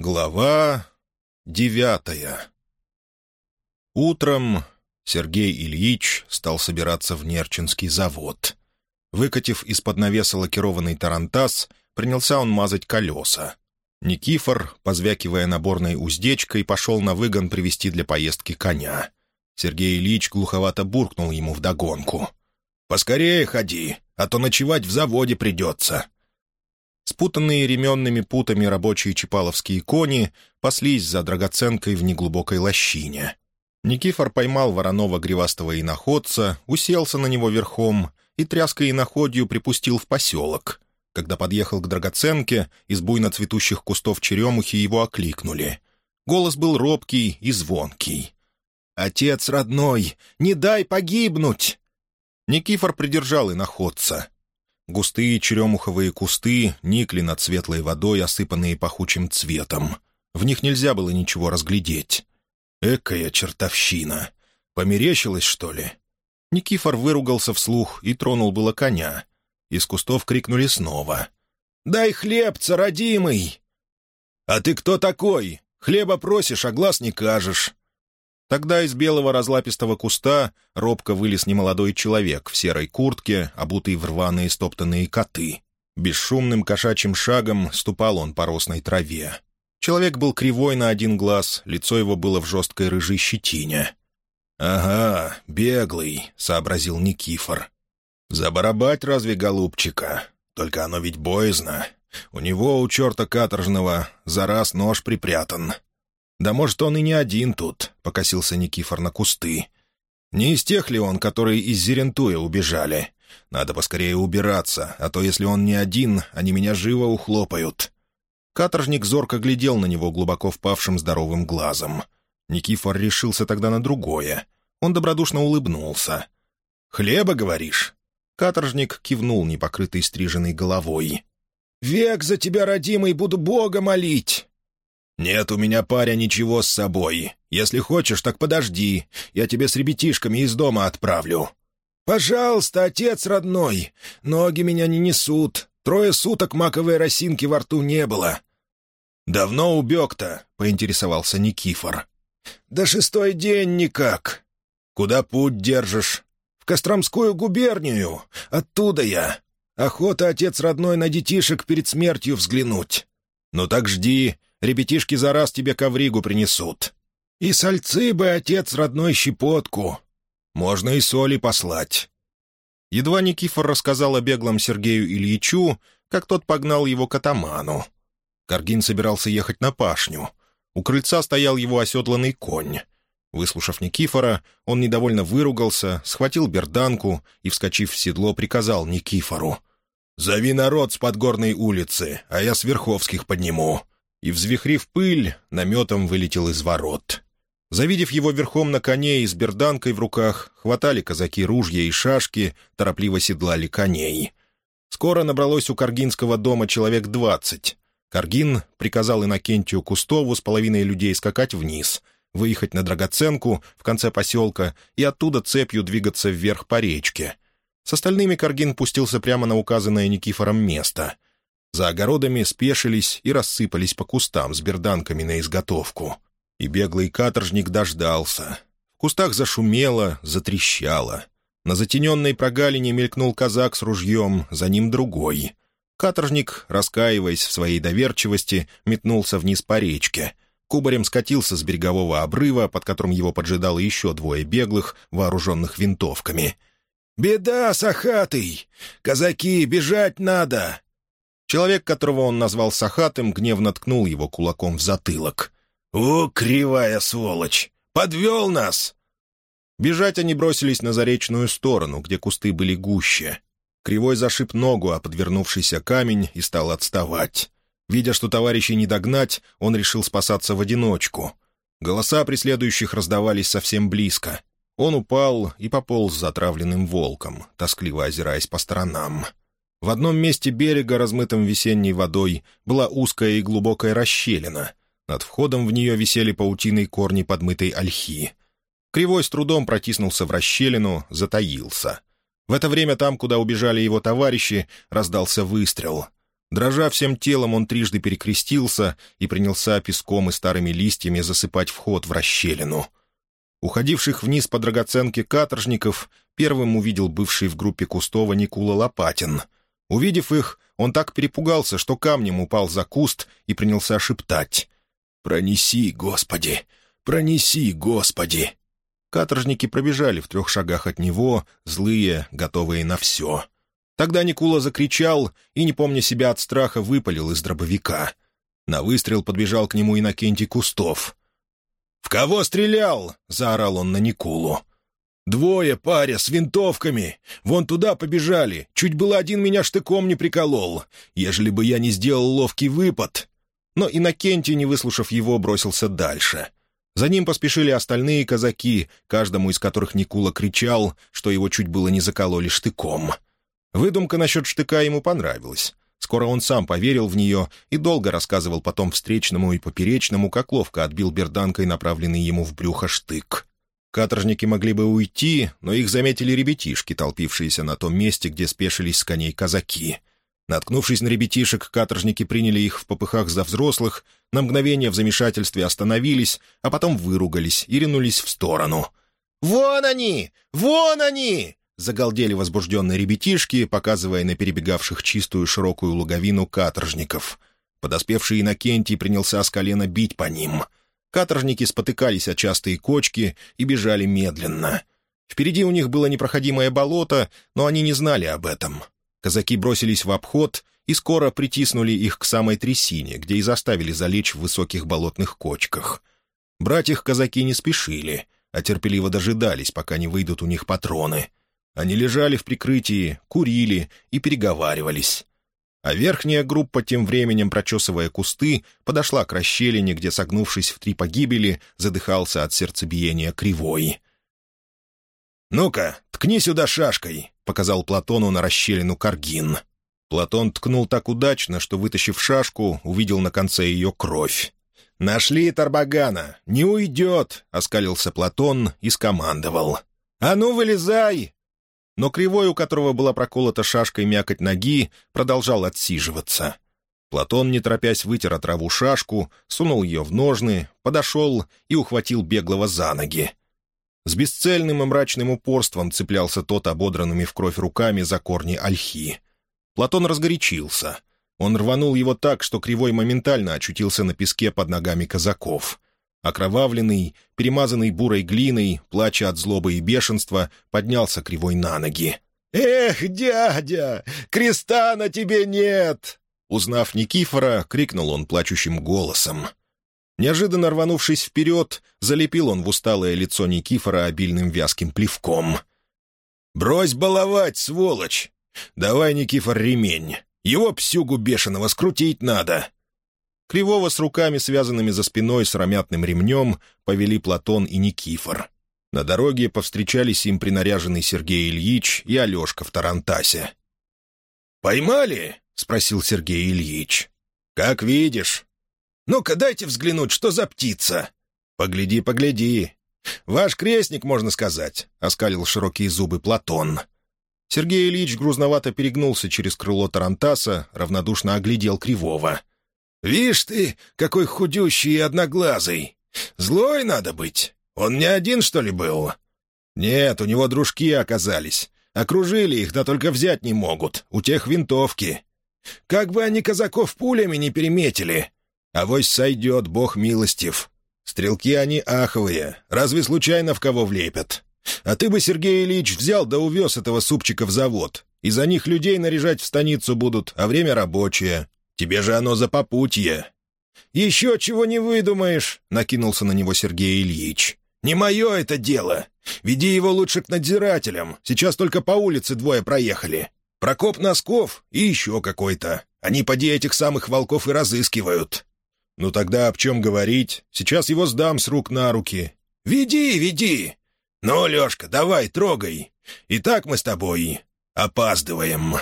Глава девятая Утром Сергей Ильич стал собираться в Нерчинский завод. Выкатив из-под навеса лакированный тарантас, принялся он мазать колеса. Никифор, позвякивая наборной уздечкой, пошел на выгон привести для поездки коня. Сергей Ильич глуховато буркнул ему вдогонку. «Поскорее ходи, а то ночевать в заводе придется». Спутанные ременными путами рабочие чапаловские кони паслись за драгоценкой в неглубокой лощине. Никифор поймал вороного гривастого иноходца, уселся на него верхом и тряской иноходью припустил в поселок. Когда подъехал к драгоценке, из буйно цветущих кустов черемухи его окликнули. Голос был робкий и звонкий. «Отец родной, не дай погибнуть!» Никифор придержал иноходца — Густые черемуховые кусты никли над светлой водой, осыпанные пахучим цветом. В них нельзя было ничего разглядеть. Экая чертовщина! Померещилась, что ли? Никифор выругался вслух и тронул было коня. Из кустов крикнули снова. «Дай хлебца, родимый!» «А ты кто такой? Хлеба просишь, а глаз не кажешь!» Тогда из белого разлапистого куста робко вылез немолодой человек в серой куртке, обутый в рваные стоптанные коты. Бесшумным кошачьим шагом ступал он по росной траве. Человек был кривой на один глаз, лицо его было в жесткой рыжей щетине. «Ага, беглый», — сообразил Никифор. «Забарабать разве голубчика? Только оно ведь боязно. У него, у черта каторжного, за раз нож припрятан. «Да может, он и не один тут», — покосился Никифор на кусты. «Не из тех ли он, которые из Зерентуя убежали? Надо поскорее убираться, а то, если он не один, они меня живо ухлопают». Каторжник зорко глядел на него глубоко впавшим здоровым глазом. Никифор решился тогда на другое. Он добродушно улыбнулся. «Хлеба, говоришь?» Каторжник кивнул непокрытой стриженной головой. «Век за тебя, родимый, буду Бога молить!» «Нет у меня, паря, ничего с собой. Если хочешь, так подожди. Я тебе с ребятишками из дома отправлю». «Пожалуйста, отец родной. Ноги меня не несут. Трое суток маковой росинки во рту не было». «Давно убег-то?» — поинтересовался Никифор. «Да шестой день никак». «Куда путь держишь?» «В Костромскую губернию. Оттуда я. Охота, отец родной, на детишек перед смертью взглянуть». «Ну так жди. Ребятишки за раз тебе ковригу принесут. И сальцы бы, отец родной, щепотку. Можно и соли послать». Едва Никифор рассказал о беглом Сергею Ильичу, как тот погнал его к атаману. Каргин собирался ехать на пашню. У крыльца стоял его оседланный конь. Выслушав Никифора, он недовольно выругался, схватил берданку и, вскочив в седло, приказал Никифору. «Зови народ с подгорной улицы, а я с Верховских подниму и, взвихрив пыль, наметом вылетел из ворот. Завидев его верхом на коне и с берданкой в руках, хватали казаки ружья и шашки, торопливо седлали коней. Скоро набралось у Каргинского дома человек двадцать. Каргин приказал Иннокентию Кустову с половиной людей скакать вниз, выехать на Драгоценку в конце поселка и оттуда цепью двигаться вверх по речке. С остальными Каргин пустился прямо на указанное Никифором место — за огородами спешились и рассыпались по кустам с берданками на изготовку. И беглый каторжник дождался. В кустах зашумело, затрещало. На затененной прогалине мелькнул казак с ружьем, за ним другой. Каторжник, раскаиваясь в своей доверчивости, метнулся вниз по речке. Кубарем скатился с берегового обрыва, под которым его поджидало еще двое беглых, вооруженных винтовками. «Беда, Сахатый! Казаки, бежать надо!» Человек, которого он назвал Сахатым, гневно ткнул его кулаком в затылок. «О, кривая сволочь! Подвел нас!» Бежать они бросились на заречную сторону, где кусты были гуще. Кривой зашиб ногу, а подвернувшийся камень и стал отставать. Видя, что товарищей не догнать, он решил спасаться в одиночку. Голоса преследующих раздавались совсем близко. Он упал и пополз затравленным волком, тоскливо озираясь по сторонам. В одном месте берега, размытым весенней водой, была узкая и глубокая расщелина. Над входом в нее висели паутиной корни подмытой ольхи. Кривой с трудом протиснулся в расщелину, затаился. В это время там, куда убежали его товарищи, раздался выстрел. Дрожа всем телом, он трижды перекрестился и принялся песком и старыми листьями засыпать вход в расщелину. Уходивших вниз по драгоценке каторжников первым увидел бывший в группе Кустова Никула Лопатин. Увидев их, он так перепугался, что камнем упал за куст и принялся шептать. «Пронеси, Господи! Пронеси, Господи!» Каторжники пробежали в трех шагах от него, злые, готовые на все. Тогда Никула закричал и, не помня себя от страха, выпалил из дробовика. На выстрел подбежал к нему Иннокентий Кустов. «В кого стрелял?» — заорал он на Никулу. «Двое, паря, с винтовками. Вон туда побежали. Чуть было один меня штыком не приколол. Ежели бы я не сделал ловкий выпад...» Но Иннокентий, не выслушав его, бросился дальше. За ним поспешили остальные казаки, каждому из которых Никула кричал, что его чуть было не закололи штыком. — Выдумка насчет штыка ему понравилась. Скоро он сам поверил в нее и долго рассказывал потом встречному и поперечному, как ловко отбил берданкой направленный ему в брюхо штык. Каторжники могли бы уйти, но их заметили ребятишки, толпившиеся на том месте, где спешились с коней казаки. Наткнувшись на ребятишек, каторжники приняли их в попыхах за взрослых, на мгновение в замешательстве остановились, а потом выругались и ринулись в сторону. «Вон они! Вон они!» Загалдели возбужденные ребятишки, показывая на перебегавших чистую широкую луговину каторжников. Подоспевший Иннокентий принялся с колена бить по ним. Каторжники спотыкались о частые кочки и бежали медленно. Впереди у них было непроходимое болото, но они не знали об этом. Казаки бросились в обход и скоро притиснули их к самой трясине, где и заставили залечь в высоких болотных кочках. Брать их казаки не спешили, а терпеливо дожидались, пока не выйдут у них патроны — они лежали в прикрытии, курили и переговаривались. А верхняя группа, тем временем прочесывая кусты, подошла к расщелине, где, согнувшись в три погибели, задыхался от сердцебиения кривой. «Ну-ка, ткни сюда шашкой», — показал Платону на расщелину Каргин. Платон ткнул так удачно, что, вытащив шашку, увидел на конце ее кровь. «Нашли Тарбагана! Не уйдет!» — оскалился Платон и скомандовал. «А ну, вылезай! Но кривой, у которого была проколота шашкой мякоть ноги, продолжал отсиживаться. Платон, не торопясь, вытер от траву шашку, сунул ее в ножны, подошел и ухватил беглого за ноги. С бесцельным и мрачным упорством цеплялся тот ободранными в кровь руками за корни ольхи. Платон разгорячился. Он рванул его так, что Кривой моментально очутился на песке под ногами казаков. Окровавленный, перемазанный бурой глиной, плача от злобы и бешенства, поднялся кривой на ноги. «Эх, дядя, креста на тебе нет!» Узнав Никифора, крикнул он плачущим голосом. Неожиданно рванувшись вперед, залепил он в усталое лицо Никифора обильным вязким плевком. «Брось баловать, сволочь! Давай, Никифор, ремень. Его псюгу бешеного скрутить надо!» Кривого с руками, связанными за спиной сыромятным ремнем, повели Платон и Никифор. На дороге повстречались им принаряженный Сергей Ильич и Алешка в Тарантасе. «Поймали?» — спросил Сергей Ильич. «Как видишь. Ну-ка дайте взглянуть, что за птица». «Погляди, погляди. Ваш крестник, можно сказать», — оскалил широкие зубы Платон. Сергей Ильич грузновато перегнулся через крыло Тарантаса, равнодушно оглядел Кривого. «Вишь ты, какой худющий и одноглазый! Злой надо быть! Он не один, что ли, был?» «Нет, у него дружки оказались. Окружили их, да только взять не могут. У тех винтовки. Как бы они казаков пулями не переметили. Авось сойдет, бог милостив. Стрелки они аховые. Разве случайно в кого влепят? А ты бы, Сергей Ильич, взял да увез этого супчика в завод. И за них людей наряжать в станицу будут, а время рабочее. Тебе же оно за попутье». «Еще чего не выдумаешь», — накинулся на него Сергей Ильич. «Не мое это дело. Веди его лучше к надзирателям. Сейчас только по улице двое проехали. Прокоп Носков и еще какой-то. Они поди этих самых волков и разыскивают». «Ну тогда об чем говорить? Сейчас его сдам с рук на руки». «Веди, веди! Ну, Лешка, давай, трогай. И так мы с тобой опаздываем».